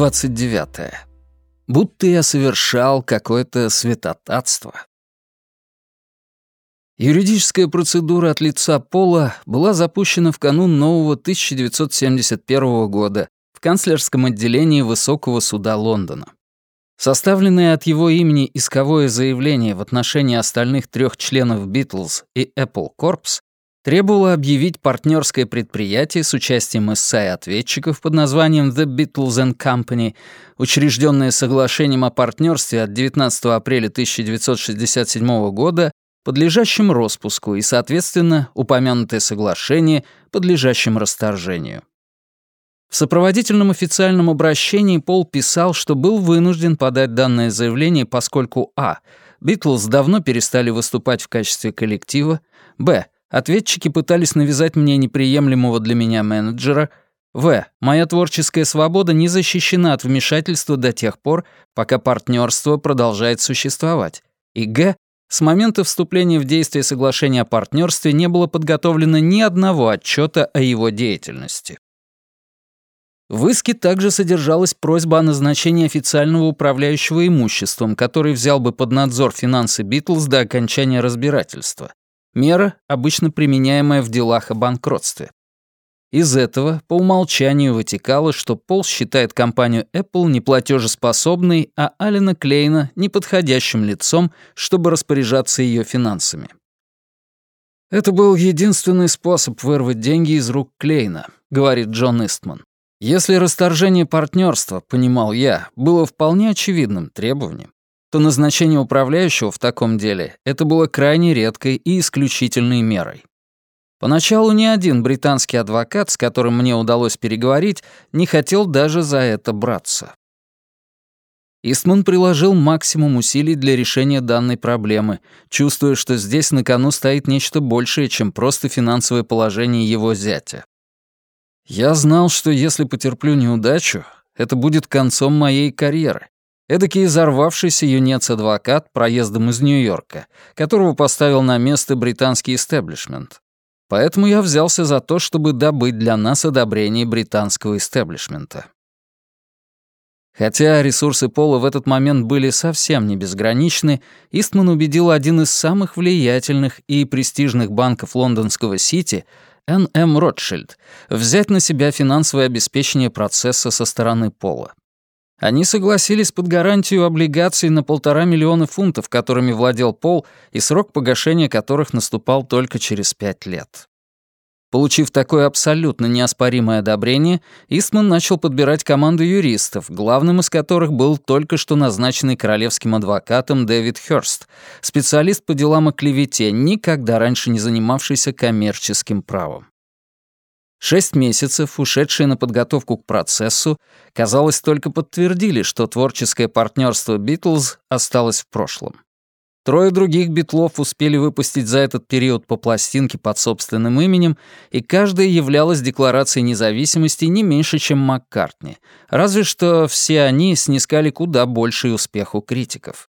Глава 29. Будто я совершал какое-то святотатство. Юридическая процедура от лица Пола была запущена в канун нового 1971 года в канцлерском отделении Высокого суда Лондона. Составленное от его имени исковое заявление в отношении остальных трех членов Beatles и Apple Corps требовала объявить партнерское предприятие с участием эссай-ответчиков под названием The Beatles and Company, учрежденное соглашением о партнерстве от 19 апреля 1967 года, подлежащим распуску и, соответственно, упомянутое соглашение, подлежащим расторжению. В сопроводительном официальном обращении Пол писал, что был вынужден подать данное заявление, поскольку а. Битлз давно перестали выступать в качестве коллектива, б. Ответчики пытались навязать мне неприемлемого для меня менеджера. В. Моя творческая свобода не защищена от вмешательства до тех пор, пока партнерство продолжает существовать. И Г. С момента вступления в действие соглашения о партнерстве не было подготовлено ни одного отчета о его деятельности. В иске также содержалась просьба о назначении официального управляющего имуществом, который взял бы под надзор финансы Битлз до окончания разбирательства. Мера, обычно применяемая в делах о банкротстве. Из этого по умолчанию вытекало, что Пол считает компанию Apple неплатежеспособной, а Алина Клейна неподходящим лицом, чтобы распоряжаться ее финансами. «Это был единственный способ вырвать деньги из рук Клейна», — говорит Джон Истман. «Если расторжение партнерства, понимал я, было вполне очевидным требованием, то назначение управляющего в таком деле это было крайне редкой и исключительной мерой. Поначалу ни один британский адвокат, с которым мне удалось переговорить, не хотел даже за это браться. Истман приложил максимум усилий для решения данной проблемы, чувствуя, что здесь на кону стоит нечто большее, чем просто финансовое положение его зятя. Я знал, что если потерплю неудачу, это будет концом моей карьеры, Эдакий взорвавшийся юнец-адвокат проездом из Нью-Йорка, которого поставил на место британский истеблишмент. Поэтому я взялся за то, чтобы добыть для нас одобрение британского истеблишмента. Хотя ресурсы Пола в этот момент были совсем не безграничны, Истман убедил один из самых влиятельных и престижных банков лондонского Сити, Н.М. Ротшильд, взять на себя финансовое обеспечение процесса со стороны Пола. Они согласились под гарантию облигаций на полтора миллиона фунтов, которыми владел Пол, и срок погашения которых наступал только через пять лет. Получив такое абсолютно неоспоримое одобрение, Истман начал подбирать команду юристов, главным из которых был только что назначенный королевским адвокатом Дэвид Хёрст, специалист по делам о клевете, никогда раньше не занимавшийся коммерческим правом. Шесть месяцев, ушедшие на подготовку к процессу, казалось, только подтвердили, что творческое партнерство Битлз осталось в прошлом. Трое других битлов успели выпустить за этот период по пластинке под собственным именем, и каждая являлась декларацией независимости не меньше, чем Маккартни, разве что все они снискали куда больший успех у критиков.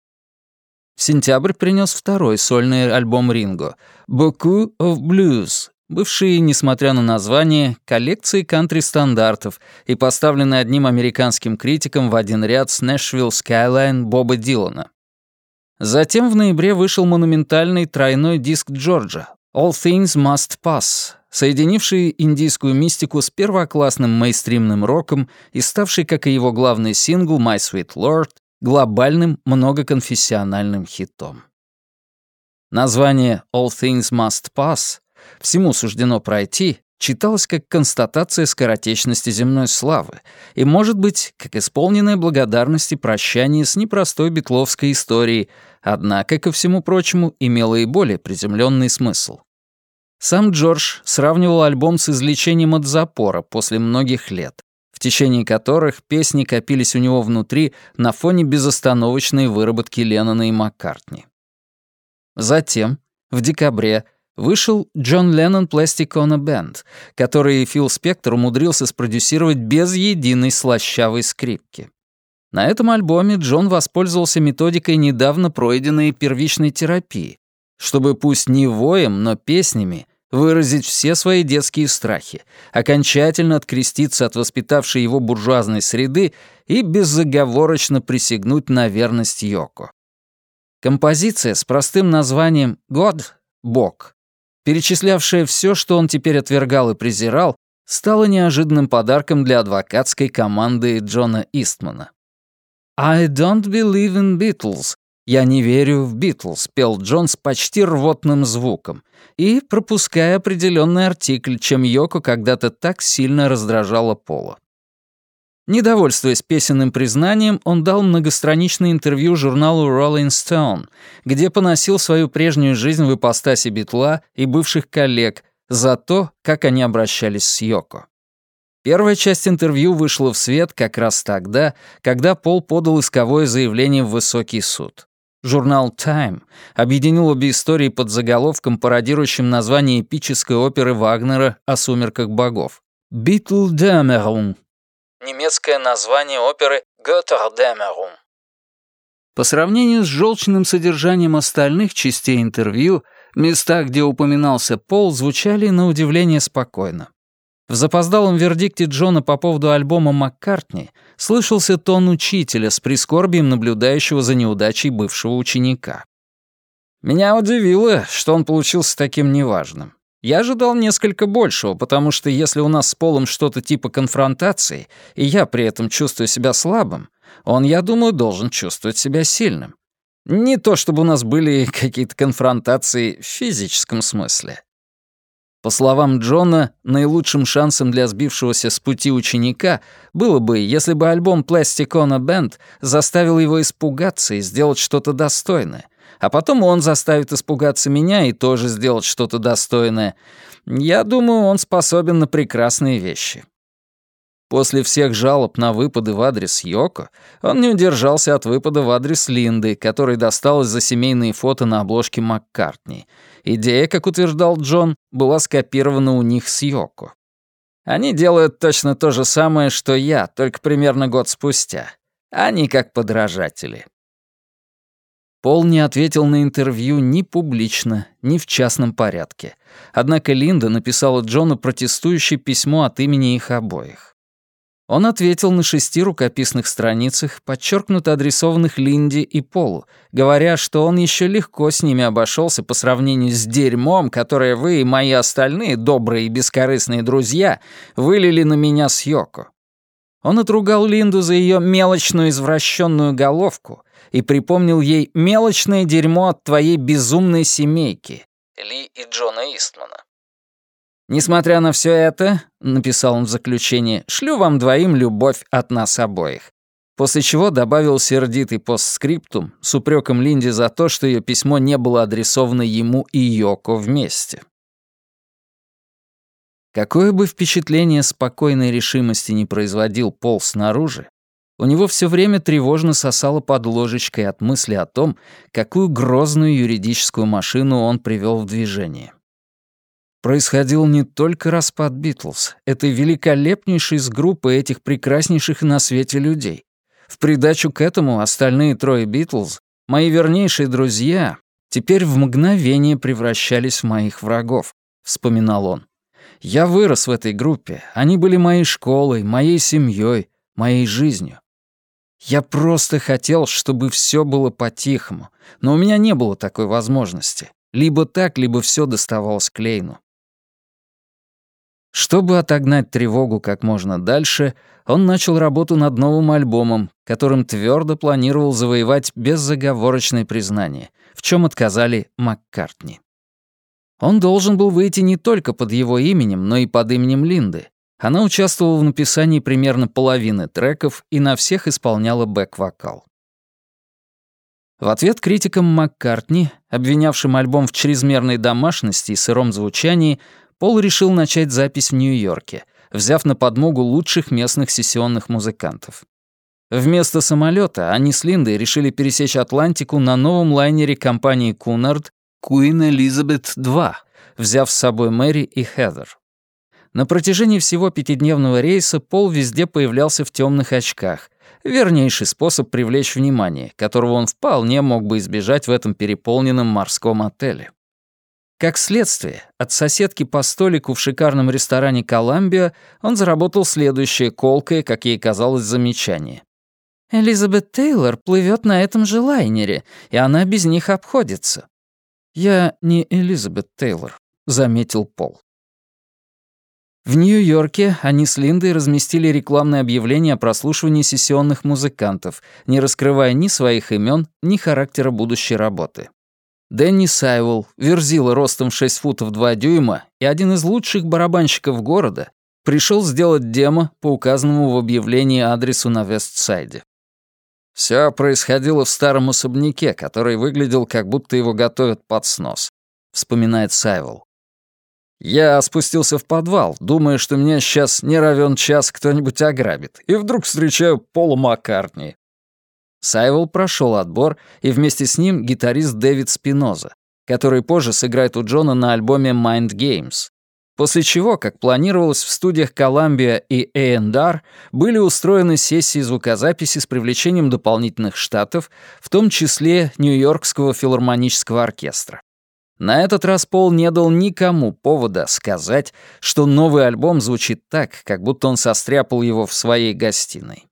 Сентябрь принес второй сольный альбом Ринго «Beaucoup of Blues», бывшие, несмотря на название, коллекции кантри-стандартов и поставленные одним американским критиком в один ряд с Нэшвилл Skyline Боба Дилана. Затем в ноябре вышел монументальный тройной диск Джорджа «All Things Must Pass», соединивший индийскую мистику с первоклассным мейстримным роком и ставший, как и его главный сингл «My Sweet Lord», глобальным многоконфессиональным хитом. Название «All Things Must Pass» всему суждено пройти, читалось как констатация скоротечности земной славы и, может быть, как исполненная благодарность и прощание с непростой битловской историей, однако, ко всему прочему, имело и более приземленный смысл. Сам Джордж сравнивал альбом с излечением от запора после многих лет, в течение которых песни копились у него внутри на фоне безостановочной выработки Леннона и Маккартни. Затем, в декабре, вышел Джон Леннон Plasticona Band, который Фил Спектор умудрился спродюсировать без единой слащавой скрипки. На этом альбоме Джон воспользовался методикой недавно пройденной первичной терапии, чтобы пусть не воем, но песнями выразить все свои детские страхи, окончательно откреститься от воспитавшей его буржуазной среды и безоговорочно присягнуть на верность Йоко. Композиция с простым названием «God» — «Бог», перечислявшая все, что он теперь отвергал и презирал, стала неожиданным подарком для адвокатской команды Джона Истмана. «I don't believe in Beatles», «Я не верю в Битлз», — пел Джон с почти рвотным звуком, и пропуская определенный артикль, чем Йоко когда-то так сильно раздражала Пола. Недовольствуясь песенным признанием, он дал многостраничное интервью журналу Rolling Stone, где поносил свою прежнюю жизнь в ипостаси Битла и бывших коллег за то, как они обращались с Йоко. Первая часть интервью вышла в свет как раз тогда, когда Пол подал исковое заявление в высокий суд. Журнал Time объединил обе истории под заголовком, пародирующим название эпической оперы Вагнера о сумерках богов. «Битлдэмерун» — немецкое название оперы «Götterdämmerung». По сравнению с желчным содержанием остальных частей интервью, места, где упоминался Пол, звучали на удивление спокойно. В запоздалом вердикте Джона по поводу альбома «Маккартни» слышался тон учителя с прискорбием наблюдающего за неудачей бывшего ученика. Меня удивило, что он получился таким неважным. Я ожидал несколько большего, потому что если у нас с Полом что-то типа конфронтации, и я при этом чувствую себя слабым, он, я думаю, должен чувствовать себя сильным. Не то чтобы у нас были какие-то конфронтации в физическом смысле. По словам Джона, наилучшим шансом для сбившегося с пути ученика было бы, если бы альбом Plasticona Band заставил его испугаться и сделать что-то достойное, а потом он заставит испугаться меня и тоже сделать что-то достойное. Я думаю, он способен на прекрасные вещи. После всех жалоб на выпады в адрес Йоко, он не удержался от выпада в адрес Линды, которой досталось за семейные фото на обложке Маккартни — Идея, как утверждал Джон, была скопирована у них с Йоко. Они делают точно то же самое, что я, только примерно год спустя. Они как подражатели. Пол не ответил на интервью ни публично, ни в частном порядке. Однако Линда написала Джону протестующее письмо от имени их обоих. Он ответил на шести рукописных страницах, подчеркнуто адресованных Линде и Полу, говоря, что он еще легко с ними обошелся по сравнению с дерьмом, которое вы и мои остальные добрые и бескорыстные друзья вылили на меня с Йоко. Он отругал Линду за ее мелочную извращенную головку и припомнил ей мелочное дерьмо от твоей безумной семейки, Ли и Джона Истмана. «Несмотря на все это», — написал он в заключении, «шлю вам двоим любовь от нас обоих». После чего добавил сердитый постскриптум с упреком Линде за то, что ее письмо не было адресовано ему и Йоко вместе. Какое бы впечатление спокойной решимости не производил Пол снаружи, у него все время тревожно сосало под ложечкой от мысли о том, какую грозную юридическую машину он привел в движение происходил не только распад Битлз, этой великолепнейшей из группы этих прекраснейших на свете людей. В придачу к этому остальные трое Битлз, мои вернейшие друзья, теперь в мгновение превращались в моих врагов, вспоминал он. Я вырос в этой группе, они были моей школой, моей семьей, моей жизнью. Я просто хотел, чтобы все было по-тихому, но у меня не было такой возможности. Либо так, либо все доставалось Клейну. Чтобы отогнать тревогу как можно дальше, он начал работу над новым альбомом, которым твердо планировал завоевать беззаговорочное признание, в чем отказали Маккартни. Он должен был выйти не только под его именем, но и под именем Линды. Она участвовала в написании примерно половины треков и на всех исполняла бэк-вокал. В ответ критикам Маккартни, обвинявшим альбом в чрезмерной домашности и сыром звучании, Пол решил начать запись в Нью-Йорке, взяв на подмогу лучших местных сессионных музыкантов. Вместо самолета они с Линдой решили пересечь Атлантику на новом лайнере компании Кунард Queen Elizabeth II, взяв с собой Мэри и Хедер. На протяжении всего пятидневного рейса Пол везде появлялся в темных очках. Вернейший способ привлечь внимание, которого он вполне мог бы избежать в этом переполненном морском отеле. Как следствие, от соседки по столику в шикарном ресторане «Коламбия» он заработал следующее колкое, как ей казалось, замечание. «Элизабет Тейлор плывет на этом же лайнере, и она без них обходится». «Я не Элизабет Тейлор», — заметил Пол. В Нью-Йорке они с Линдой разместили рекламное объявление о прослушивании сессионных музыкантов, не раскрывая ни своих имен, ни характера будущей работы. Дэнни Сайвелл, верзила ростом в 6 футов 2 дюйма и один из лучших барабанщиков города, пришел сделать демо по указанному в объявлении адресу на Вестсайде. Все происходило в старом особняке, который выглядел, как будто его готовят под снос, вспоминает Сайвелл. Я спустился в подвал, думая, что меня сейчас не равен час кто-нибудь ограбит, и вдруг встречаю Пола Маккартни. Сайвел прошел отбор, и вместе с ним гитарист Дэвид Спиноза, который позже сыграет у Джона на альбоме Mind Games. После чего, как планировалось, в студиях Columbia и A&R были устроены сессии звукозаписи с привлечением дополнительных штатов, в том числе Нью-Йоркского филармонического оркестра. На этот раз Пол не дал никому повода сказать, что новый альбом звучит так, как будто он состряпал его в своей гостиной.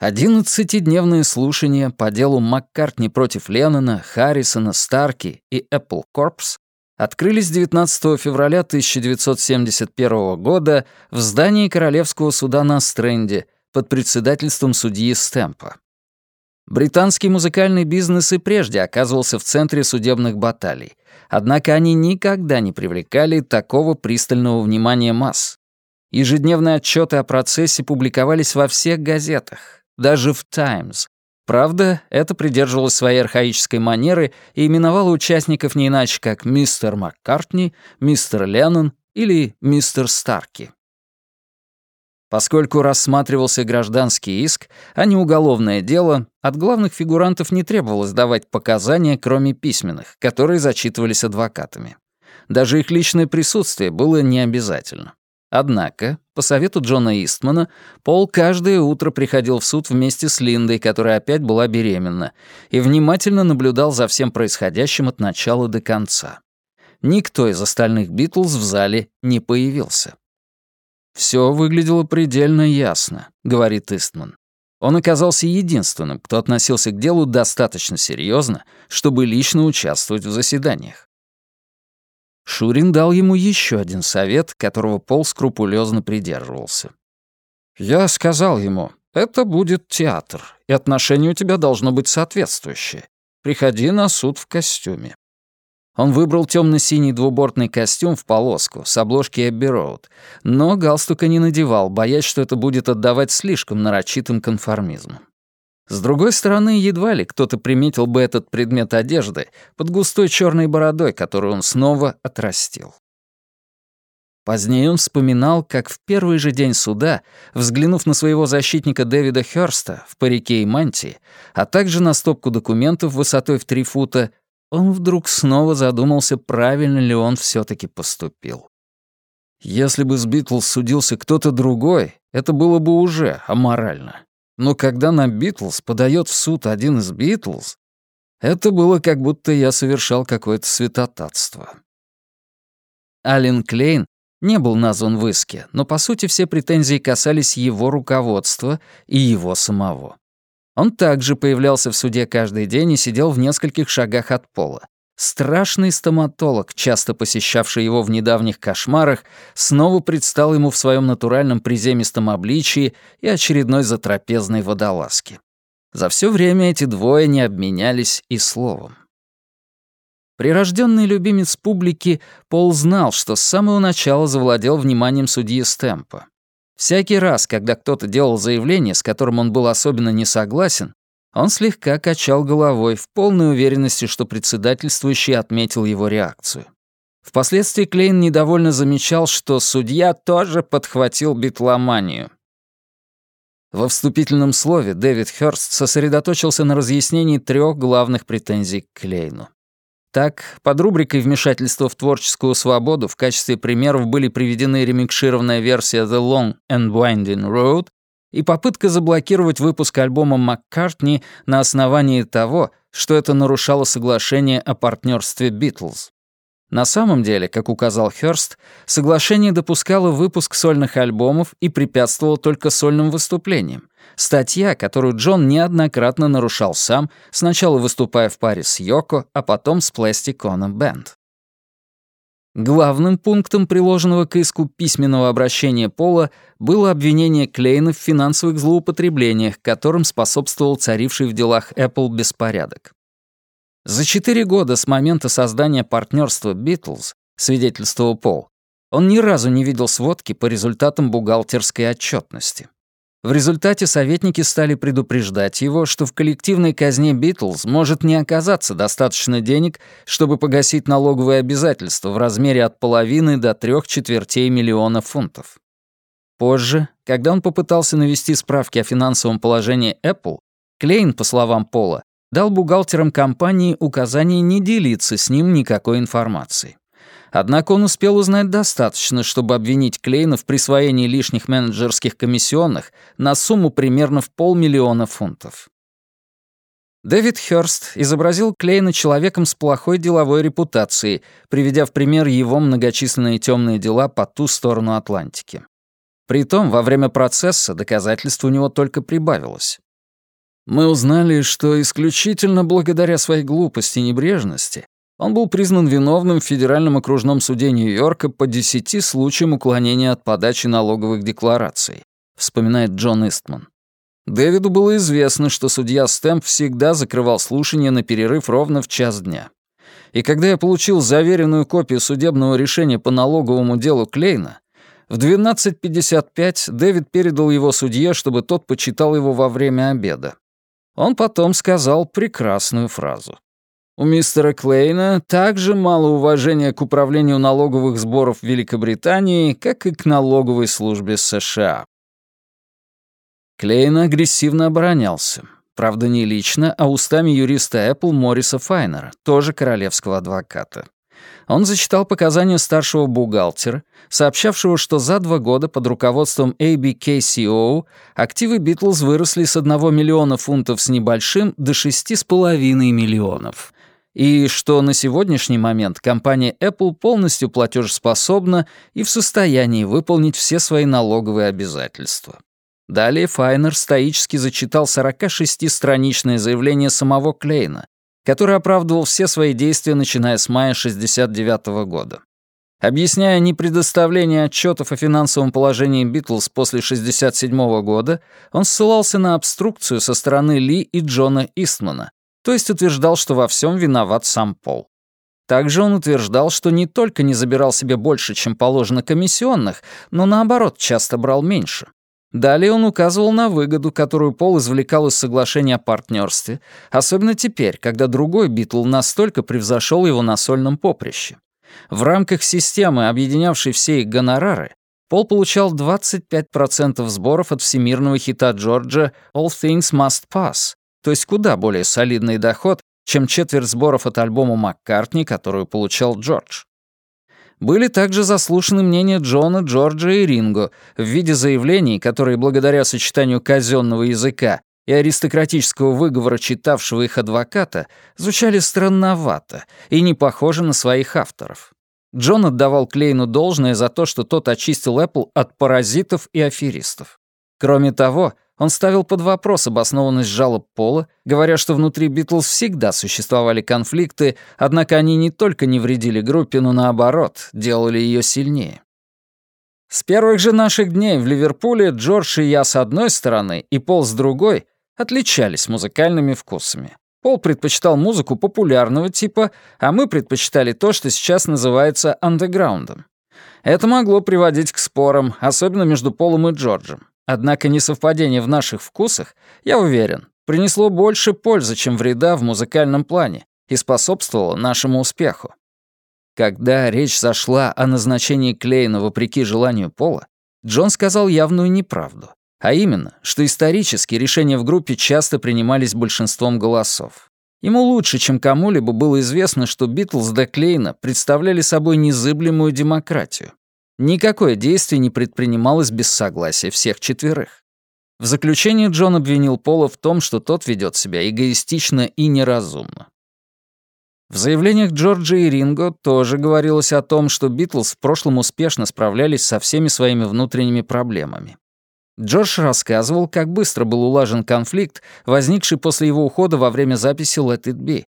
Одиннадцатидневные слушания по делу Маккартни против Леннона, Харрисона, Старки и Apple Corps открылись 19 февраля 1971 года в здании Королевского суда на Стрэнде под председательством судьи Стэмпа. Британский музыкальный бизнес и прежде оказывался в центре судебных баталий, однако они никогда не привлекали такого пристального внимания масс. Ежедневные отчеты о процессе публиковались во всех газетах, даже в «Таймс». Правда, это придерживалось своей архаической манеры и именовало участников не иначе, как мистер Маккартни, мистер Леннон или мистер Старки. Поскольку рассматривался гражданский иск, а не уголовное дело, от главных фигурантов не требовалось давать показания, кроме письменных, которые зачитывались адвокатами. Даже их личное присутствие было необязательно. Однако, по совету Джона Истмана, Пол каждое утро приходил в суд вместе с Линдой, которая опять была беременна, и внимательно наблюдал за всем происходящим от начала до конца. Никто из остальных Битлз в зале не появился. «Все выглядело предельно ясно», — говорит Истман. Он оказался единственным, кто относился к делу достаточно серьезно, чтобы лично участвовать в заседаниях. Шурин дал ему еще один совет, которого Пол скрупулезно придерживался. «Я сказал ему, это будет театр, и отношение у тебя должно быть соответствующее. Приходи на суд в костюме». Он выбрал темно-синий двубортный костюм в полоску с обложки Эбби Роуд, но галстука не надевал, боясь, что это будет отдавать слишком нарочитым конформизмом. С другой стороны, едва ли кто-то приметил бы этот предмет одежды под густой черной бородой, которую он снова отрастил. Позднее он вспоминал, как в первый же день суда, взглянув на своего защитника Дэвида Хёрста в парике и мантии, а также на стопку документов высотой в три фута, он вдруг снова задумался, правильно ли он все таки поступил. Если бы с Битлз судился кто-то другой, это было бы уже аморально. Но когда на Битлз подает в суд один из Битлз, это было как будто я совершал какое-то святотатство. Ален Клейн не был назван в иске, но по сути все претензии касались его руководства и его самого. Он также появлялся в суде каждый день и сидел в нескольких шагах от пола. Страшный стоматолог, часто посещавший его в недавних кошмарах, снова предстал ему в своем натуральном приземистом обличии и очередной затрапезной водолазке. За все время эти двое не обменялись и словом. Прирожденный любимец публики, Пол знал, что с самого начала завладел вниманием судьи Стэмпа. Всякий раз, когда кто-то делал заявление, с которым он был особенно не согласен, он слегка качал головой в полной уверенности, что председательствующий отметил его реакцию. Впоследствии Клейн недовольно замечал, что судья тоже подхватил битломанию. Во вступительном слове Дэвид Хёрст сосредоточился на разъяснении трех главных претензий к Клейну. Так, под рубрикой «Вмешательство в творческую свободу» в качестве примеров были приведены ремикшированная версия «The Long and Winding Road» и попытка заблокировать выпуск альбома Маккартни на основании того, что это нарушало соглашение о партнерстве Битлз. На самом деле, как указал Хёрст, соглашение допускало выпуск сольных альбомов и препятствовало только сольным выступлениям. Статья, которую Джон неоднократно нарушал сам, сначала выступая в паре с Йоко, а потом с Ono Band. Главным пунктом приложенного к иску письменного обращения Пола было обвинение Клейна в финансовых злоупотреблениях, которым способствовал царивший в делах Apple беспорядок. За четыре года с момента создания партнерства Beatles, свидетельствовал Пол, он ни разу не видел сводки по результатам бухгалтерской отчетности. В результате советники стали предупреждать его, что в коллективной казне Битлз может не оказаться достаточно денег, чтобы погасить налоговые обязательства в размере от половины до трех четвертей миллиона фунтов. Позже, когда он попытался навести справки о финансовом положении Apple, Клейн, по словам Пола, дал бухгалтерам компании указание не делиться с ним никакой информацией. Однако он успел узнать достаточно, чтобы обвинить Клейна в присвоении лишних менеджерских комиссионных на сумму примерно в полмиллиона фунтов. Дэвид Хёрст изобразил Клейна человеком с плохой деловой репутацией, приведя в пример его многочисленные темные дела по ту сторону Атлантики. Притом, во время процесса доказательств у него только прибавилось. Мы узнали, что исключительно благодаря своей глупости и небрежности он был признан виновным в Федеральном окружном суде Нью-Йорка по десяти случаям уклонения от подачи налоговых деклараций, вспоминает Джон Истман. Дэвиду было известно, что судья Стэмп всегда закрывал слушание на перерыв ровно в час дня. И когда я получил заверенную копию судебного решения по налоговому делу Клейна, в 12.55 Дэвид передал его судье, чтобы тот почитал его во время обеда. Он потом сказал прекрасную фразу. У мистера Клейна также мало уважения к управлению налоговых сборов Великобритании, как и к налоговой службе США. Клейн агрессивно оборонялся. Правда, не лично, а устами юриста Apple Мориса Файнера, тоже королевского адвоката. Он зачитал показания старшего бухгалтера, сообщавшего, что за два года под руководством ABKCO активы Битлз выросли с 1 миллиона фунтов с небольшим до 6,5 миллионов, и что на сегодняшний момент компания Apple полностью платежеспособна и в состоянии выполнить все свои налоговые обязательства. Далее Файнер стоически зачитал 46-страничное заявление самого Клейна, который оправдывал все свои действия, начиная с мая 1969 -го года. Объясняя непредоставление отчетов о финансовом положении Битлз после 1967 -го года, он ссылался на обструкцию со стороны Ли и Джона Истмана, то есть утверждал, что во всем виноват сам Пол. Также он утверждал, что не только не забирал себе больше, чем положено комиссионных, но наоборот часто брал меньше. Далее он указывал на выгоду, которую Пол извлекал из соглашения о партнерстве, особенно теперь, когда другой Битл настолько превзошел его на сольном поприще. В рамках системы, объединявшей все их гонорары, Пол получал 25% сборов от всемирного хита Джорджа «All Things Must Pass», то есть куда более солидный доход, чем четверть сборов от альбома Маккартни, которую получал Джордж. Были также заслушаны мнения Джона, Джорджа и Ринго в виде заявлений, которые благодаря сочетанию казенного языка и аристократического выговора читавшего их адвоката звучали странновато и не похожи на своих авторов. Джон отдавал Клейну должное за то, что тот очистил Apple от паразитов и аферистов. Кроме того, он ставил под вопрос обоснованность жалоб Пола, говоря, что внутри Битлз всегда существовали конфликты, однако они не только не вредили группе, но наоборот, делали ее сильнее. С первых же наших дней в Ливерпуле Джордж и я с одной стороны и Пол с другой отличались музыкальными вкусами. Пол предпочитал музыку популярного типа, а мы предпочитали то, что сейчас называется андеграундом. Это могло приводить к спорам, особенно между Полом и Джорджем. Однако несовпадение в наших вкусах, я уверен, принесло больше пользы, чем вреда в музыкальном плане и способствовало нашему успеху. Когда речь зашла о назначении Клейна вопреки желанию Пола, Джон сказал явную неправду, а именно, что исторически решения в группе часто принимались большинством голосов. Ему лучше, чем кому-либо было известно, что Битлз до Клейна представляли собой незыблемую демократию. Никакое действие не предпринималось без согласия всех четверых. В заключение Джон обвинил Пола в том, что тот ведет себя эгоистично и неразумно. В заявлениях Джорджа и Ринго тоже говорилось о том, что Битлз в прошлом успешно справлялись со всеми своими внутренними проблемами. Джордж рассказывал, как быстро был улажен конфликт, возникший после его ухода во время записи «Let It Be».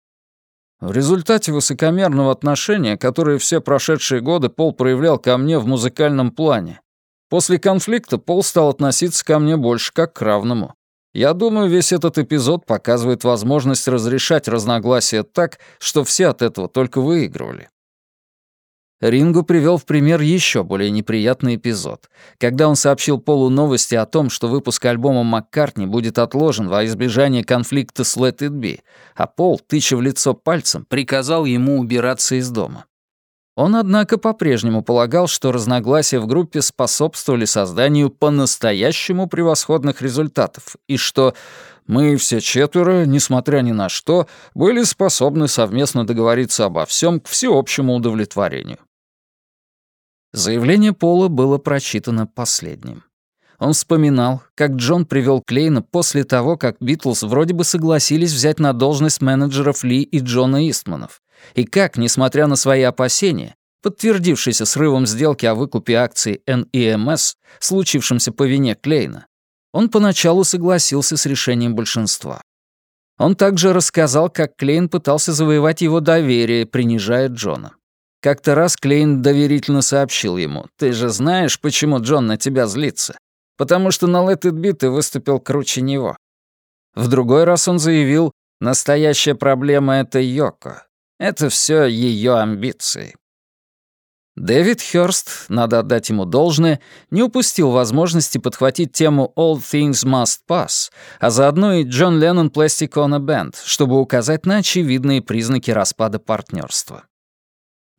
В результате высокомерного отношения, которое все прошедшие годы Пол проявлял ко мне в музыкальном плане, после конфликта Пол стал относиться ко мне больше как к равному. Я думаю, весь этот эпизод показывает возможность разрешать разногласия так, что все от этого только выигрывали. Рингу привел в пример еще более неприятный эпизод, когда он сообщил Полу новости о том, что выпуск альбома Маккартни будет отложен во избежание конфликта с Let It Be, а Пол, тыча в лицо пальцем, приказал ему убираться из дома. Он, однако, по-прежнему полагал, что разногласия в группе способствовали созданию по-настоящему превосходных результатов, и что мы все четверо, несмотря ни на что, были способны совместно договориться обо всем к всеобщему удовлетворению. Заявление Пола было прочитано последним. Он вспоминал, как Джон привел Клейна после того, как Битлз вроде бы согласились взять на должность менеджеров Ли и Джона Истманов, и как, несмотря на свои опасения, подтвердившийся срывом сделки о выкупе акций NEMS, случившимся по вине Клейна, он поначалу согласился с решением большинства. Он также рассказал, как Клейн пытался завоевать его доверие, принижая Джона. Как-то раз Клейн доверительно сообщил ему, «Ты же знаешь, почему Джон на тебя злится? Потому что на Let It Be ты выступил круче него». В другой раз он заявил, «Настоящая проблема — это Йоко. Это все ее амбиции. Дэвид Хёрст, надо отдать ему должное, не упустил возможности подхватить тему «All Things Must Pass», а заодно и Джон Леннон Plastic on a Band, чтобы указать на очевидные признаки распада партнерства.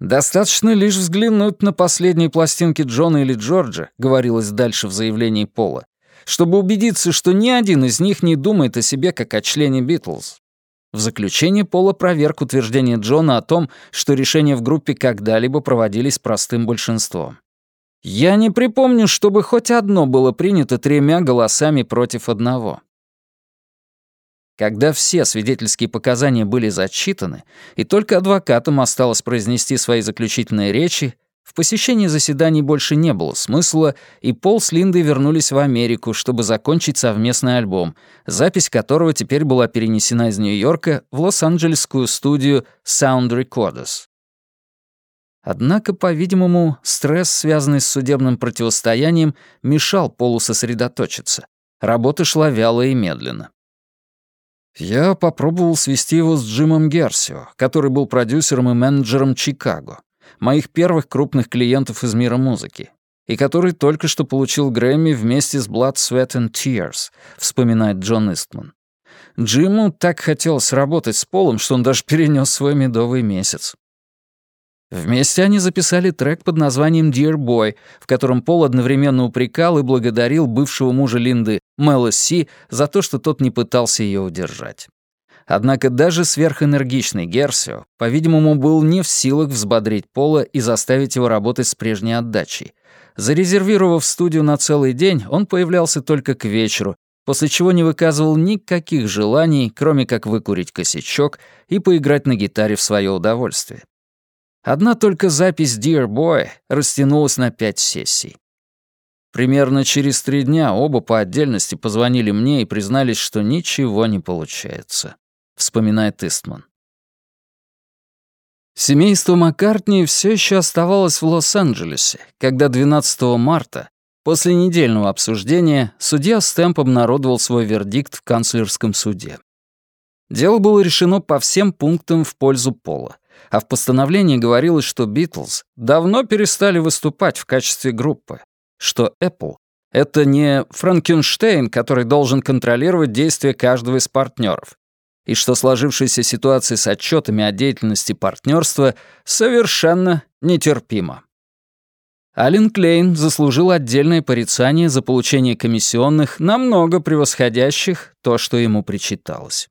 «Достаточно лишь взглянуть на последние пластинки Джона или Джорджа», говорилось дальше в заявлении Пола, чтобы убедиться, что ни один из них не думает о себе как о члене Битлз. В заключение Пола проверк утверждение Джона о том, что решения в группе когда-либо проводились простым большинством. «Я не припомню, чтобы хоть одно было принято тремя голосами против одного». Когда все свидетельские показания были зачитаны, и только адвокатам осталось произнести свои заключительные речи, в посещении заседаний больше не было смысла, и Пол с Линдой вернулись в Америку, чтобы закончить совместный альбом, запись которого теперь была перенесена из Нью-Йорка в Лос-Анджелесскую студию Sound Recorders. Однако, по-видимому, стресс, связанный с судебным противостоянием, мешал Полу сосредоточиться. Работа шла вяло и медленно. Я попробовал свести его с Джимом Герсио, который был продюсером и менеджером Чикаго моих первых крупных клиентов из мира музыки, и который только что получил Грэмми вместе с Blood, Sweat and Tears, вспоминает Джон Истман. Джиму так хотелось работать с Полом, что он даже перенес свой медовый месяц. Вместе они записали трек под названием «Dear Boy», в котором Пол одновременно упрекал и благодарил бывшего мужа Линды, Мэла Си, за то, что тот не пытался ее удержать. Однако даже сверхэнергичный Герсио, по-видимому, был не в силах взбодрить Пола и заставить его работать с прежней отдачей. Зарезервировав студию на целый день, он появлялся только к вечеру, после чего не выказывал никаких желаний, кроме как выкурить косячок и поиграть на гитаре в свое удовольствие. Одна только запись «Dear Boy» растянулась на пять сессий. Примерно через три дня оба по отдельности позвонили мне и признались, что ничего не получается. — вспоминает Истман. Семейство Маккартни все еще оставалось в Лос-Анджелесе, когда 12 марта, после недельного обсуждения, судья Стэмп обнародовал свой вердикт в канцлерском суде. Дело было решено по всем пунктам в пользу Пола, а в постановлении говорилось, что Битлз давно перестали выступать в качестве группы, что Apple — это не Франкенштейн, который должен контролировать действия каждого из партнеров, и что сложившаяся ситуация с отчетами о деятельности партнерства совершенно нетерпима. Ален Клейн заслужил отдельное порицание за получение комиссионных, намного превосходящих то, что ему причиталось.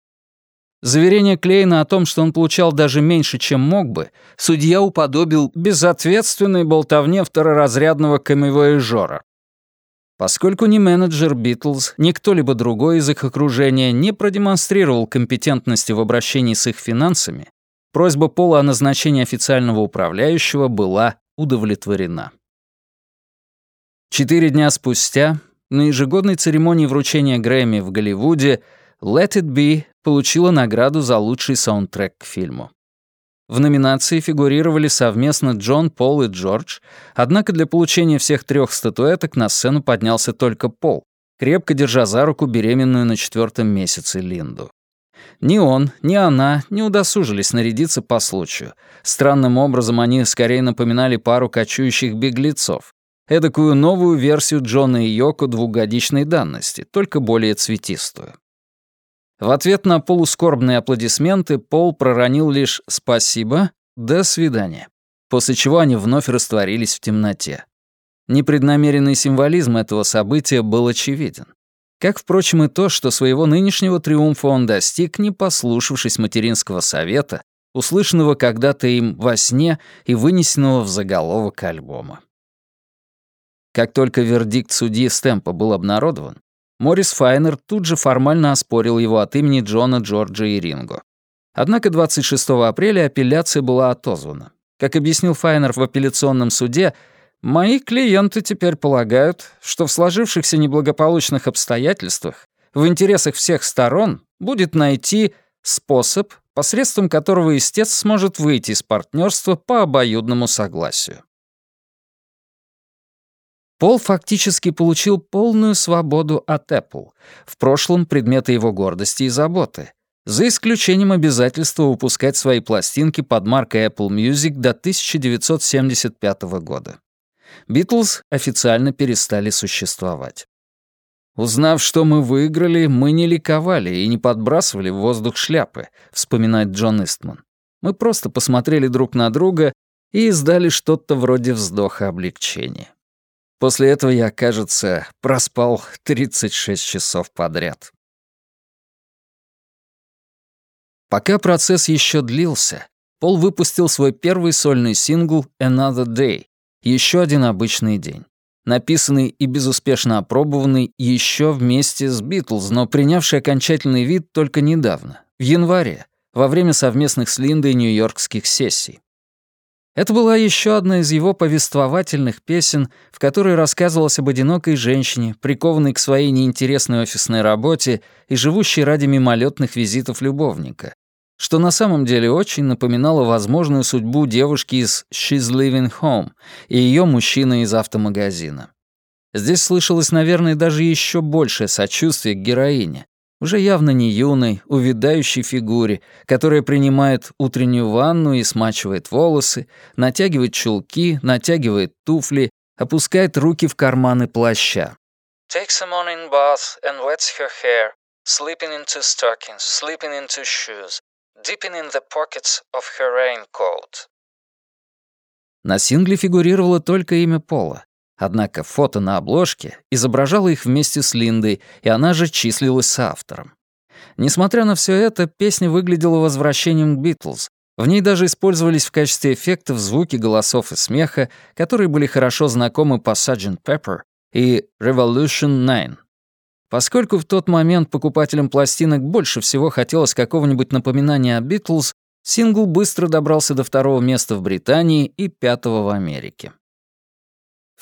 Заверение Клейна о том, что он получал даже меньше, чем мог бы, судья уподобил безответственной болтовне второразрядного камевояжора. Поскольку ни менеджер Битлз, ни кто-либо другой из их окружения не продемонстрировал компетентности в обращении с их финансами, просьба Пола о назначении официального управляющего была удовлетворена. Четыре дня спустя, на ежегодной церемонии вручения Грэмми в Голливуде, «Let It Be» получила награду за лучший саундтрек к фильму. В номинации фигурировали совместно Джон, Пол и Джордж, однако для получения всех трех статуэток на сцену поднялся только Пол, крепко держа за руку беременную на четвертом месяце Линду. Ни он, ни она не удосужились нарядиться по случаю. Странным образом они скорее напоминали пару кочующих беглецов. Эдакую новую версию Джона и Йоко двухгодичной давности, только более цветистую. В ответ на полускорбные аплодисменты Пол проронил лишь «спасибо», «до свидания», после чего они вновь растворились в темноте. Непреднамеренный символизм этого события был очевиден. Как, впрочем, и то, что своего нынешнего триумфа он достиг, не послушавшись материнского совета, услышанного когда-то им во сне и вынесенного в заголовок альбома. Как только вердикт судьи Стэмпа был обнародован, Морис Файнер тут же формально оспорил его от имени Джона, Джорджа и Ринго. Однако 26 апреля апелляция была отозвана. Как объяснил Файнер в апелляционном суде, «Мои клиенты теперь полагают, что в сложившихся неблагополучных обстоятельствах в интересах всех сторон будет найти способ, посредством которого истец сможет выйти из партнерства по обоюдному согласию. Пол фактически получил полную свободу от Apple, в прошлом предметы его гордости и заботы, за исключением обязательства выпускать свои пластинки под маркой Apple Music до 1975 года. Битлз официально перестали существовать. «Узнав, что мы выиграли, мы не ликовали и не подбрасывали в воздух шляпы», — вспоминает Джон Истман. «Мы просто посмотрели друг на друга и издали что-то вроде вздоха облегчения». После этого я, кажется, проспал 36 часов подряд. Пока процесс еще длился, Пол выпустил свой первый сольный сингл «Another Day» — «Еще один обычный день», написанный и безуспешно опробованный еще вместе с «Битлз», но принявший окончательный вид только недавно, в январе, во время совместных с Линдой нью-йоркских сессий. Это была еще одна из его повествовательных песен, в которой рассказывалось об одинокой женщине, прикованной к своей неинтересной офисной работе и живущей ради мимолетных визитов любовника, что на самом деле очень напоминало возможную судьбу девушки из «She's Living Home» и ее мужчины из автомагазина. Здесь слышалось, наверное, даже еще большее сочувствие к героине, уже явно не юной, увядающей фигуре, которая принимает утреннюю ванну и смачивает волосы, натягивает чулки, натягивает туфли, опускает руки в карманы плаща. Takes a morning bath and wets her hair, slipping into stockings, slipping into shoes, dipping in the pockets of her raincoat. На сингле фигурировало только имя Пола. Однако фото на обложке изображало их вместе с Линдой, и она же числилась соавтором. Несмотря на все это, песня выглядела возвращением к Битлз. В ней даже использовались в качестве эффектов звуки голосов и смеха, которые были хорошо знакомы по Sgt. Pepper и Revolution 9. Поскольку в тот момент покупателям пластинок больше всего хотелось какого-нибудь напоминания о Битлз, сингл быстро добрался до второго места в Британии и пятого в Америке.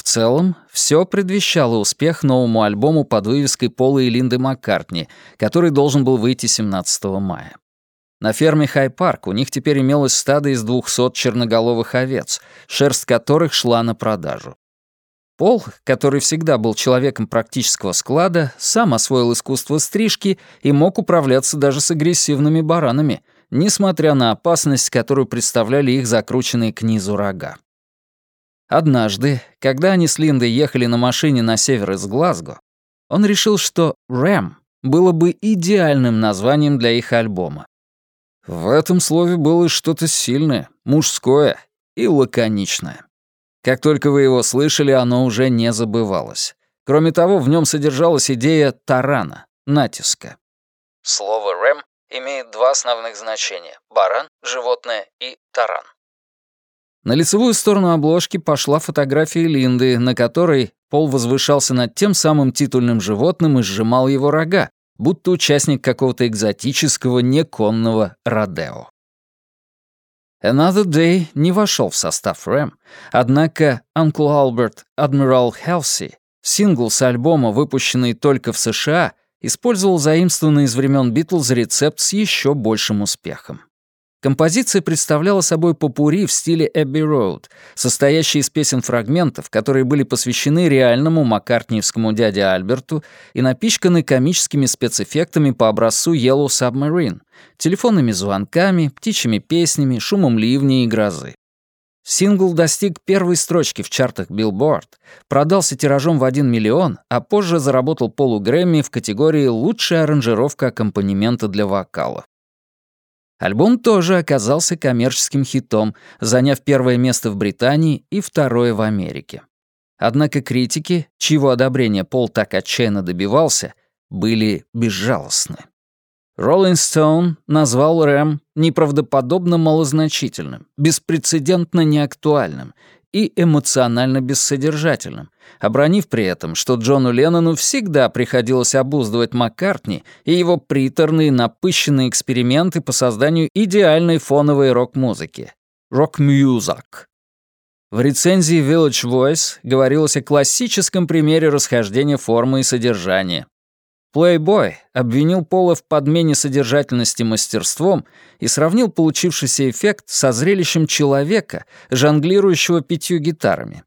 В целом, все предвещало успех новому альбому под вывеской Пола и Линды Маккартни, который должен был выйти 17 мая. На ферме Хай-Парк у них теперь имелось стадо из 200 черноголовых овец, шерсть которых шла на продажу. Пол, который всегда был человеком практического склада, сам освоил искусство стрижки и мог управляться даже с агрессивными баранами, несмотря на опасность, которую представляли их закрученные к низу рога. Однажды, когда они с Линдой ехали на машине на север из Глазго, он решил, что «Рэм» было бы идеальным названием для их альбома. В этом слове было что-то сильное, мужское и лаконичное. Как только вы его слышали, оно уже не забывалось. Кроме того, в нем содержалась идея тарана, натиска. Слово «рэм» имеет два основных значения — баран, животное и таран. На лицевую сторону обложки пошла фотография Линды, на которой Пол возвышался над тем самым титульным животным и сжимал его рога, будто участник какого-то экзотического неконного родео. Another Day не вошел в состав Рэм, однако Uncle Albert Admiral Halsey, сингл с альбома, выпущенный только в США, использовал заимствованный из времен Битлз рецепт с еще большим успехом. Композиция представляла собой попури в стиле Эбби Роуд, состоящий из песен-фрагментов, которые были посвящены реальному маккартниевскому дяде Альберту и напичканы комическими спецэффектами по образцу Yellow Submarine, телефонными звонками, птичьими песнями, шумом ливней и грозы. Сингл достиг первой строчки в чартах Billboard, продался тиражом в 1 миллион, а позже заработал Полу Грэмми в категории «Лучшая аранжировка аккомпанемента для вокала». Альбом тоже оказался коммерческим хитом, заняв первое место в Британии и второе в Америке. Однако критики, чьего одобрения Пол так отчаянно добивался, были безжалостны. Rolling Stone назвал Рэм неправдоподобно малозначительным, беспрецедентно неактуальным и эмоционально бессодержательным, обронив при этом, что Джону Леннону всегда приходилось обуздывать Маккартни и его приторные напыщенные эксперименты по созданию идеальной фоновой рок-музыки — рок-мьюзак. В рецензии Village Voice говорилось о классическом примере расхождения формы и содержания, Playboy обвинил Пола в подмене содержательности мастерством и сравнил получившийся эффект со зрелищем человека, жонглирующего пятью гитарами.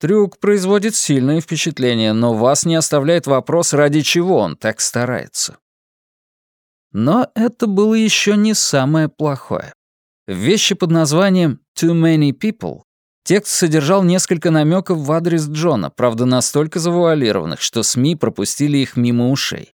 Трюк производит сильное впечатление, но вас не оставляет вопрос, ради чего он так старается. Но это было еще не самое плохое. В вещи под названием «Too Many People» текст содержал несколько намеков в адрес Джона, правда, настолько завуалированных, что СМИ пропустили их мимо ушей.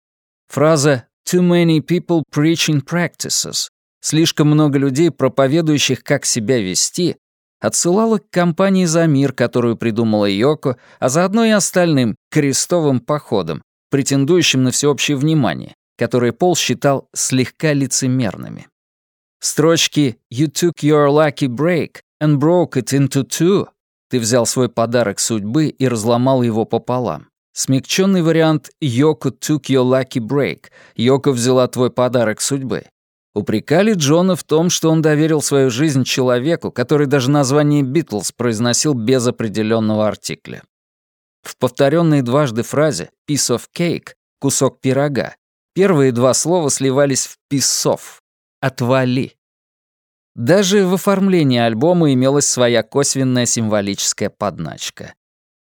Фраза «Too many people preaching practices» слишком много людей, проповедующих, как себя вести, отсылала к кампании «За мир», которую придумала Йоко, а заодно и остальным крестовым походам, претендующим на всеобщее внимание, которые Пол считал слегка лицемерными. Строчки «You took your lucky break and broke it into two» «Ты взял свой подарок судьбы и разломал его пополам» Смягченный вариант «Йоко took your lucky break» «Йоко взяла твой подарок судьбы» упрекали Джона в том, что он доверил свою жизнь человеку, который даже название «Битлз» произносил без определенного артикля. В повторенной дважды фразе «piece of cake» — «кусок пирога» первые два слова сливались в «писов» — «отвали». Даже в оформлении альбома имелась своя косвенная символическая подначка.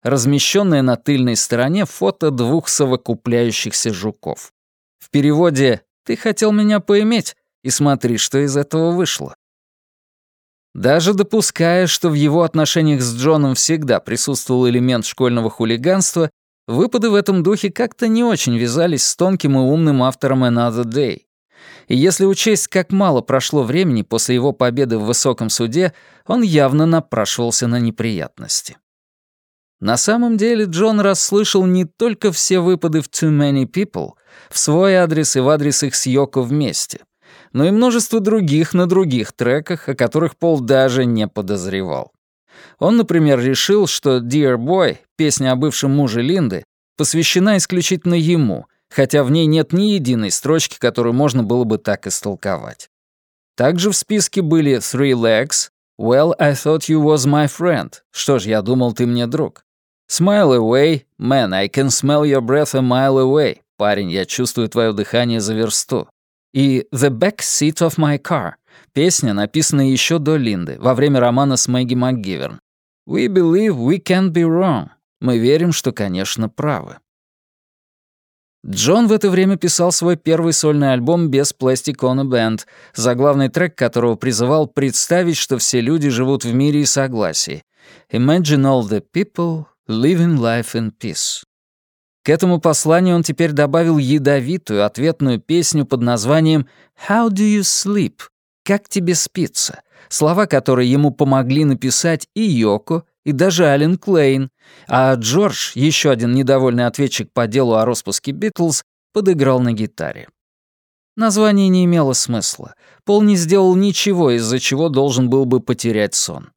Размещенное на тыльной стороне фото двух совокупляющихся жуков. В переводе «Ты хотел меня поиметь?» и смотри, что из этого вышло. Даже допуская, что в его отношениях с Джоном всегда присутствовал элемент школьного хулиганства, выпады в этом духе как-то не очень вязались с тонким и умным автором Another Day. И если учесть, как мало прошло времени после его победы в высоком суде, он явно напрашивался на неприятности. На самом деле Джон расслышал не только все выпады в Too Many People, в свой адрес и в адрес их с Йоко вместе — но и множество других на других треках, о которых Пол даже не подозревал. Он, например, решил, что «Dear Boy», песня о бывшем муже Линды, посвящена исключительно ему, хотя в ней нет ни единой строчки, которую можно было бы так истолковать. Также в списке были «Three Legs», «Well, I thought you was my friend», что ж, я думал, ты мне друг. «Smile away», «Man, I can smell your breath a mile away», парень, я чувствую твое дыхание за версту и «The Back Seat of My Car» — песня, написанная еще до Линды, во время романа с Мэгги МакГиверн. «We believe we can't be wrong». Мы верим, что, конечно, правы. Джон в это время писал свой первый сольный альбом без Plastic On a Band, заглавный трек которого призывал представить, что все люди живут в мире и согласии. «Imagine all the people living life in peace». К этому посланию он теперь добавил ядовитую ответную песню под названием «How do you sleep?» «Как тебе спится?» слова которые ему помогли написать и Йоко, и даже Ален Клейн, а Джордж, еще один недовольный ответчик по делу о распуске Битлз, подыграл на гитаре. Название не имело смысла. Пол не сделал ничего, из-за чего должен был бы потерять сон.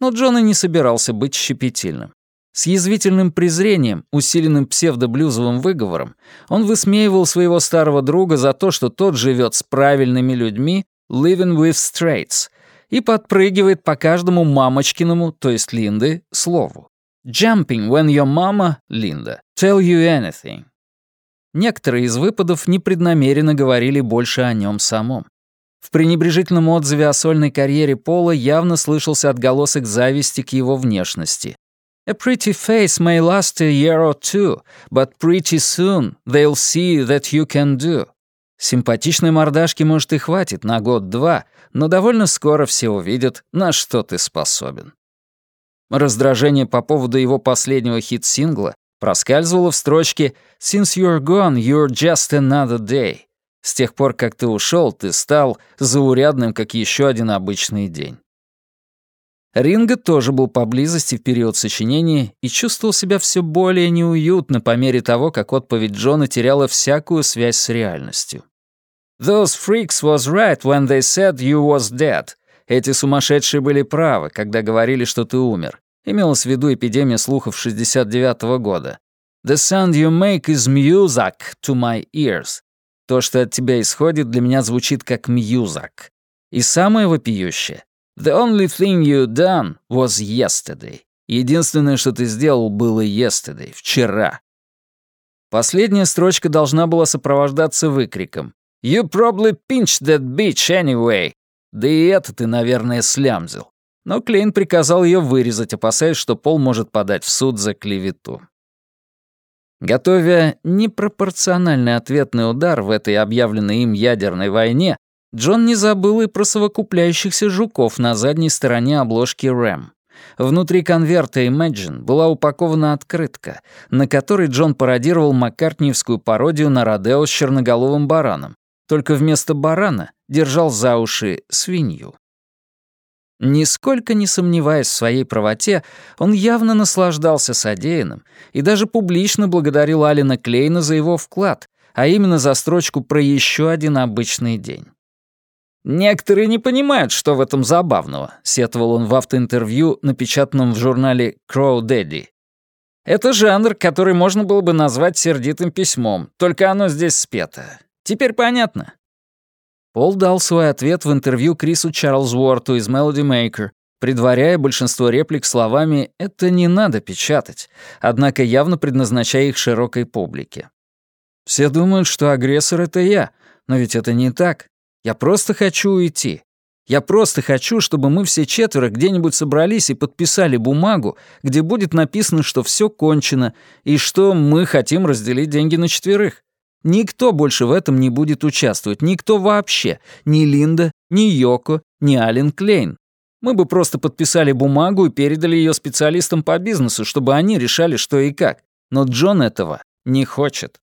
Но Джон и не собирался быть щепетильным. С язвительным презрением, усиленным псевдоблюзовым выговором, он высмеивал своего старого друга за то, что тот живет с правильными людьми, living with straights, и подпрыгивает по каждому мамочкиному, то есть Линды, слову. Jumping when your mama, Линда, tell you anything. Некоторые из выпадов непреднамеренно говорили больше о нем самом. В пренебрежительном отзыве о сольной карьере Пола явно слышался отголосок зависти к его внешности. A pretty face may last a year or two, but pretty soon they'll see that you can do. Симпатичной мордашки, может, и хватит на год-два, но довольно скоро все увидят, на что ты способен. Раздражение по поводу его последнего хит-сингла проскальзывало в строчке «Since you're gone, you're just another day». С тех пор, как ты ушел, ты стал заурядным, как еще один обычный день. Ринго тоже был поблизости в период сочинения и чувствовал себя все более неуютно по мере того, как отповедь Джона теряла всякую связь с реальностью. «Those freaks was right when they said you was dead». Эти сумасшедшие были правы, когда говорили, что ты умер. Имелось в виду эпидемия слухов 69 -го года. «The sound you make is music to my ears». То, что от тебя исходит, для меня звучит как мьюзак. И самое вопиющее The only thing you done was yesterday. Единственное, что ты сделал, было yesterday, вчера. Последняя строчка должна была сопровождаться выкриком. You probably pinched that bitch anyway. Да и это ты, наверное, слямзил. Но Клейн приказал ее вырезать, опасаясь, что Пол может подать в суд за клевету. Готовя непропорциональный ответный удар в этой объявленной им ядерной войне, Джон не забыл и про совокупляющихся жуков на задней стороне обложки Рэм. Внутри конверта Imagine была упакована открытка, на которой Джон пародировал маккартниевскую пародию на Родео с черноголовым бараном, только вместо барана держал за уши свинью. Нисколько не сомневаясь в своей правоте, он явно наслаждался содеянным и даже публично благодарил Алина Клейна за его вклад, а именно за строчку про еще один обычный день. «Некоторые не понимают, что в этом забавного», — сетовал он в автоинтервью, напечатанном в журнале «Crow Daddy». «Это жанр, который можно было бы назвать сердитым письмом, только оно здесь спето. Теперь понятно?» Пол дал свой ответ в интервью Крису Чарльзворту из Melody Maker, предваряя большинство реплик словами «это не надо печатать», однако явно предназначая их широкой публике. «Все думают, что агрессор — это я, но ведь это не так. Я просто хочу уйти. Я просто хочу, чтобы мы все четверо где-нибудь собрались и подписали бумагу, где будет написано, что все кончено, и что мы хотим разделить деньги на четверых. Никто больше в этом не будет участвовать, никто вообще, ни Линда, ни Йоко, ни Ален Клейн. Мы бы просто подписали бумагу и передали ее специалистам по бизнесу, чтобы они решали, что и как. Но Джон этого не хочет.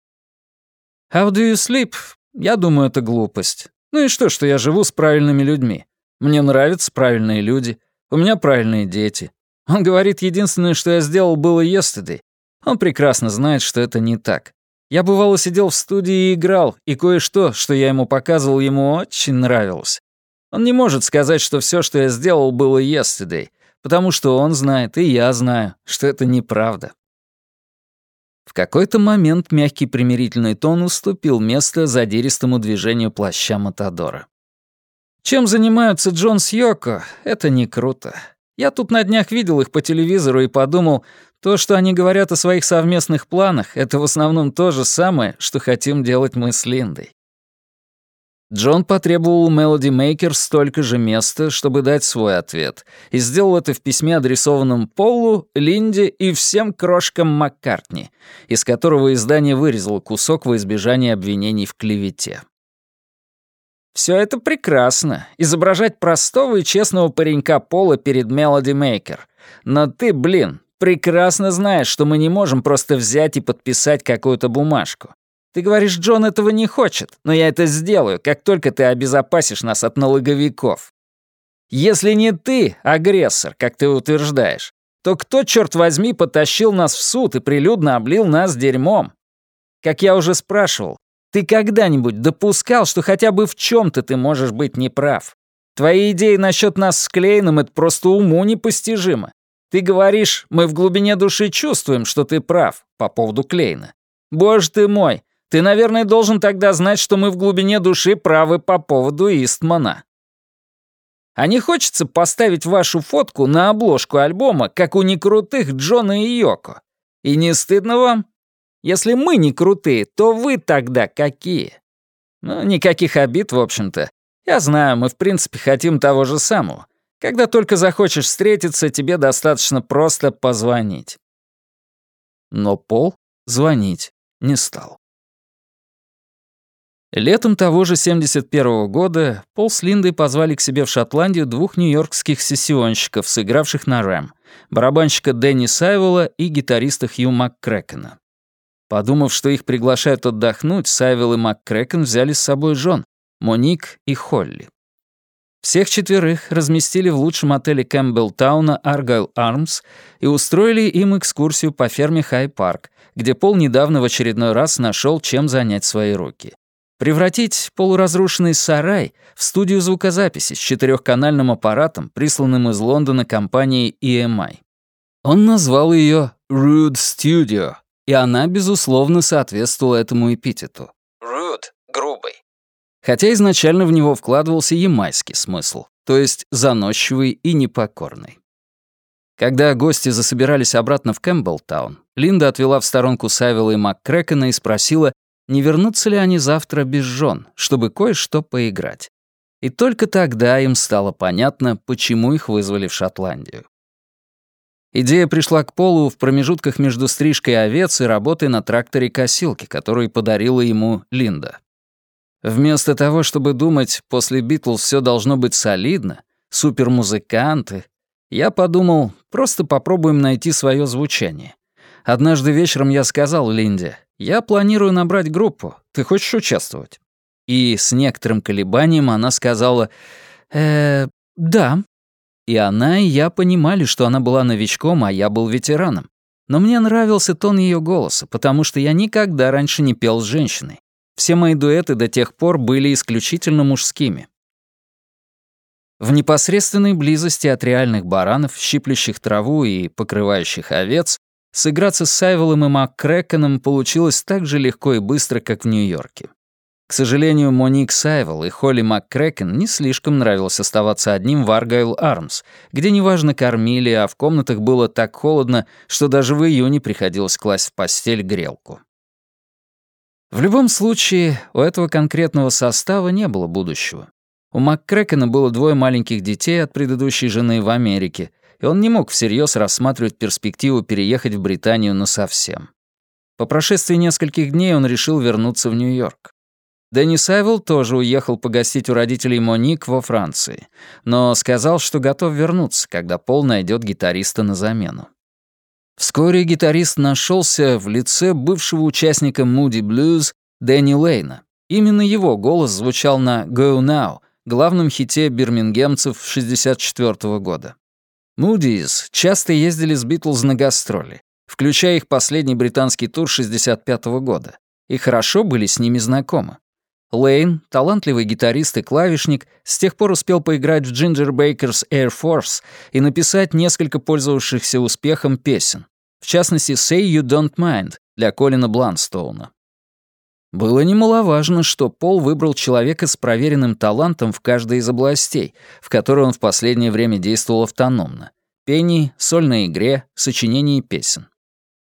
«How do you sleep?» Я думаю, это глупость. Ну и что, что я живу с правильными людьми? Мне нравятся правильные люди. У меня правильные дети. Он говорит, единственное, что я сделал, было yesterday. Он прекрасно знает, что это не так. Я бывало сидел в студии и играл, и кое-что, что я ему показывал, ему очень нравилось. Он не может сказать, что все, что я сделал, было yesterday, потому что он знает, и я знаю, что это неправда. В какой-то момент мягкий примирительный тон уступил место задиристому движению плаща Матадора. Чем занимаются Джон с Йоко, это не круто. Я тут на днях видел их по телевизору и подумал, то, что они говорят о своих совместных планах, это в основном то же самое, что хотим делать мы с Линдой. Джон потребовал у Melody Maker столько же места, чтобы дать свой ответ, и сделал это в письме, адресованном Полу, Линде и всем крошкам Маккартни, из которого издание вырезало кусок во избежание обвинений в клевете. Все это прекрасно. Изображать простого и честного паренька Пола перед Melody Maker. Но ты, блин, прекрасно знаешь, что мы не можем просто взять и подписать какую-то бумажку. Ты говоришь, Джон этого не хочет, но я это сделаю, как только ты обезопасишь нас от налоговиков. Если не ты, агрессор, как ты утверждаешь, то кто, черт возьми, потащил нас в суд и прилюдно облил нас дерьмом? Как я уже спрашивал, ты когда-нибудь допускал, что хотя бы в чем-то ты можешь быть неправ? Твои идеи насчет нас с Клейном — это просто уму непостижимо. Ты говоришь, мы в глубине души чувствуем, что ты прав по поводу Клейна. Боже ты мой, ты, наверное, должен тогда знать, что мы в глубине души правы по поводу Истмана. А не хочется поставить вашу фотку на обложку альбома, как у некрутых Джона и Йоко? И не стыдно вам? Если мы не крутые, то вы тогда какие? Ну, никаких обид, в общем-то. Я знаю, мы в принципе хотим того же самого. Когда только захочешь встретиться, тебе достаточно просто позвонить. Но Пол звонить не стал. Летом того же 71 -го года Пол с Линдой позвали к себе в Шотландию двух нью-йоркских сессионщиков, сыгравших на рэм, барабанщика Дэнни Сайвелла и гитариста Хью МакКрэкена. Подумав, что их приглашают отдохнуть, Сайвелл и МакКрэкен взяли с собой жен, Моник и Холли. Всех четверых разместили в лучшем отеле Кэмпбеллтауна Аргайл Армс и устроили им экскурсию по ферме Хай-Парк, где Пол недавно в очередной раз нашел, чем занять свои руки. Превратить полуразрушенный сарай в студию звукозаписи с четырехканальным аппаратом, присланным из Лондона компанией EMI. Он назвал ее Rude Studio, и она, безусловно, соответствовала этому эпитету. Хотя изначально в него вкладывался ямайский смысл, то есть заносчивый и непокорный. Когда гости засобирались обратно в Кэмпбеллтаун, Линда отвела в сторонку Сайвелла и МакКрэкена и спросила, не вернутся ли они завтра без жен, чтобы кое-что поиграть. И только тогда им стало понятно, почему их вызвали в Шотландию. Идея пришла к Полу в промежутках между стрижкой овец и работой на тракторе-косилке, который подарила ему Линда. Вместо того, чтобы думать, после Битлз все должно быть солидно, супермузыканты, я подумал, просто попробуем найти свое звучание. Однажды вечером я сказал Линде, «Я планирую набрать группу. Ты хочешь участвовать?» И с некоторым колебанием она сказала, «Э, да». И она и я понимали, что она была новичком, а я был ветераном. Но мне нравился тон ее голоса, потому что я никогда раньше не пел с женщиной. Все мои дуэты до тех пор были исключительно мужскими. В непосредственной близости от реальных баранов, щиплющих траву и покрывающих овец, Сыграться с Сайвелом и МакКрэкеном получилось так же легко и быстро, как в Нью-Йорке. К сожалению, Моник Сайвел и Холли МакКрэкен не слишком нравилось оставаться одним в Аргайл Армс, где неважно кормили, а в комнатах было так холодно, что даже в июне приходилось класть в постель грелку. В любом случае, у этого конкретного состава не было будущего. У МакКрэкена было двое маленьких детей от предыдущей жены в Америке, и он не мог всерьез рассматривать перспективу переехать в Британию насовсем. По прошествии нескольких дней он решил вернуться в Нью-Йорк. Дэнни Сайвелл тоже уехал погостить у родителей Моник во Франции, но сказал, что готов вернуться, когда Пол найдет гитариста на замену. Вскоре гитарист нашелся в лице бывшего участника Moody Blues Дэнни Лейна. Именно его голос звучал на «Go Now», главном хите бирмингемцев 1964 года. Moody's часто ездили с Битлз на гастроли, включая их последний британский тур 65 -го года, и хорошо были с ними знакомы. Лейн, талантливый гитарист и клавишник, с тех пор успел поиграть в Ginger Baker's Air Force и написать несколько пользовавшихся успехом песен, в частности «Say You Don't Mind» для Колина Бланстоуна. Было немаловажно, что Пол выбрал человека с проверенным талантом в каждой из областей, в которой он в последнее время действовал автономно — пении, сольной игре, сочинении песен.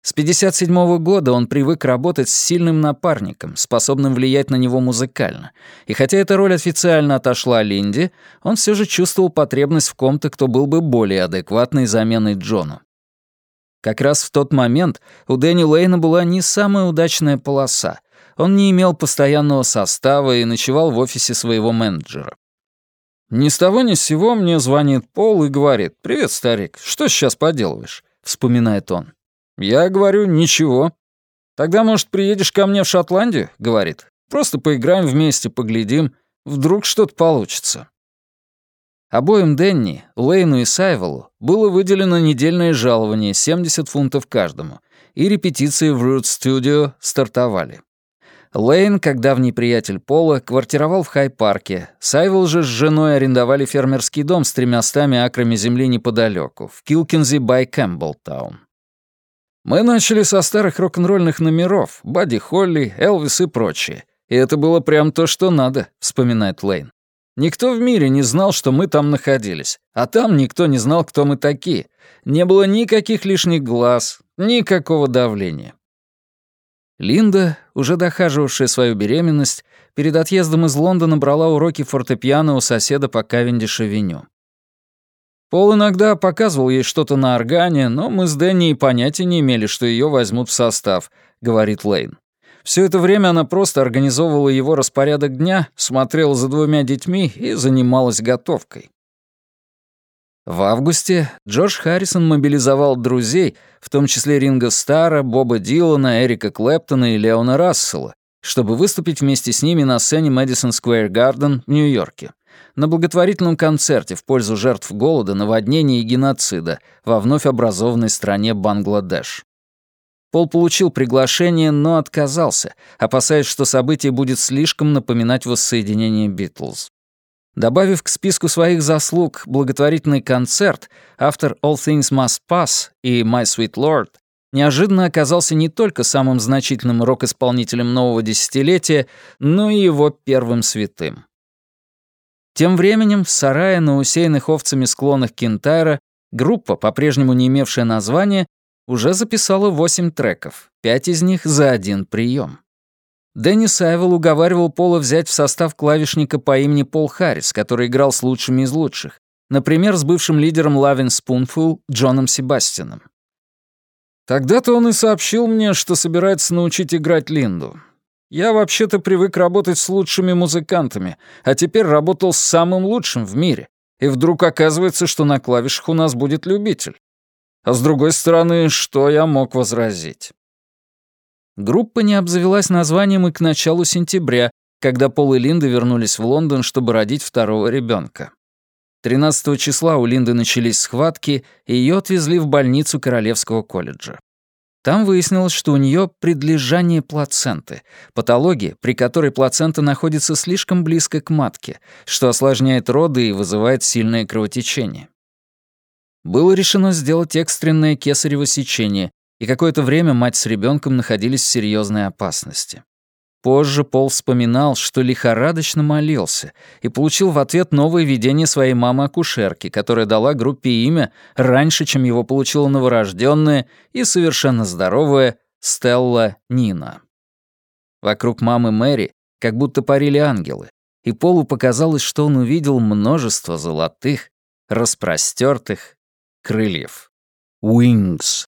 С 57 -го года он привык работать с сильным напарником, способным влиять на него музыкально. И хотя эта роль официально отошла Линде, он все же чувствовал потребность в ком-то, кто был бы более адекватной заменой Джону. Как раз в тот момент у Дэнни Лейна была не самая удачная полоса — он не имел постоянного состава и ночевал в офисе своего менеджера. Ни с того ни с сего мне звонит Пол и говорит, «Привет, старик, что сейчас поделываешь?» — вспоминает он. Я говорю, «Ничего». «Тогда, может, приедешь ко мне в Шотландию?» — говорит. «Просто поиграем вместе, поглядим. Вдруг что-то получится». Обоим Денни, Лейну и Сайвелу было выделено недельное жалование 70 фунтов каждому, и репетиции в Root Studio стартовали. Лейн, как давний приятель Пола, квартировал в Хай-парке. Сайвел же с женой арендовали фермерский дом с тремястами акрами земли неподалеку, в Килкинзи бай Кэмпбеллтаун. Мы начали со старых рок-н-ролльных номеров, Бадди Холли, Элвис и прочее. И это было прям то, что надо, вспоминает Лейн. Никто в мире не знал, что мы там находились. А там никто не знал, кто мы такие. Не было никаких лишних глаз, никакого давления. Линда, уже дохаживавшая свою беременность, перед отъездом из Лондона брала уроки фортепиано у соседа по Кавендиш-авеню. Пол иногда показывал ей что-то на органе, но мы с Дэнни и понятия не имели, что ее возьмут в состав, говорит Лейн. Все это время она просто организовывала его распорядок дня, смотрела за двумя детьми и занималась готовкой. В августе Джордж Харрисон мобилизовал друзей, в том числе Ринга Стара, Боба Дилана, Эрика Клэптона и Леона Рассела, чтобы выступить вместе с ними на сцене Мэдисон Сквер Гарден в Нью-Йорке на благотворительном концерте в пользу жертв голода, наводнения и геноцида во вновь образованной стране Бангладеш. Пол получил приглашение, но отказался, опасаясь, что событие будет слишком напоминать воссоединение Битлз. Добавив к списку своих заслуг благотворительный концерт, автор All Things Must Pass и My Sweet Lord неожиданно оказался не только самым значительным рок-исполнителем нового десятилетия, но и его первым святым. Тем временем в сарае на усеянных овцами склонах Кентайра группа, по-прежнему не имевшая названия, уже записала восемь треков, пять из них за один прием. Дэнни Сайвел уговаривал Пола взять в состав клавишника по имени Пол Харрис, который играл с лучшими из лучших, например, с бывшим лидером Лавин Спунфул Джоном Себастином. Тогда-то он и сообщил мне, что собирается научить играть Линду. Я вообще-то привык работать с лучшими музыкантами, а теперь работал с самым лучшим в мире. И вдруг оказывается, что на клавишах у нас будет любитель. А с другой стороны, что я мог возразить? Группа не обзавелась названием и к началу сентября, когда Пол и Линда вернулись в Лондон, чтобы родить второго ребенка. 13 числа у Линды начались схватки, и ее отвезли в больницу Королевского колледжа. Там выяснилось, что у нее предлежание плаценты, патология, при которой плацента находится слишком близко к матке, что осложняет роды и вызывает сильное кровотечение. Было решено сделать экстренное кесарево сечение, и какое-то время мать с ребенком находились в серьезной опасности. Позже Пол вспоминал, что лихорадочно молился и получил в ответ новое видение своей мамы-акушерки, которая дала группе имя раньше, чем его получила новорожденная и совершенно здоровая Стелла Нина. Вокруг мамы Мэри как будто парили ангелы, и Полу показалось, что он увидел множество золотых, распростертых крыльев. Wings.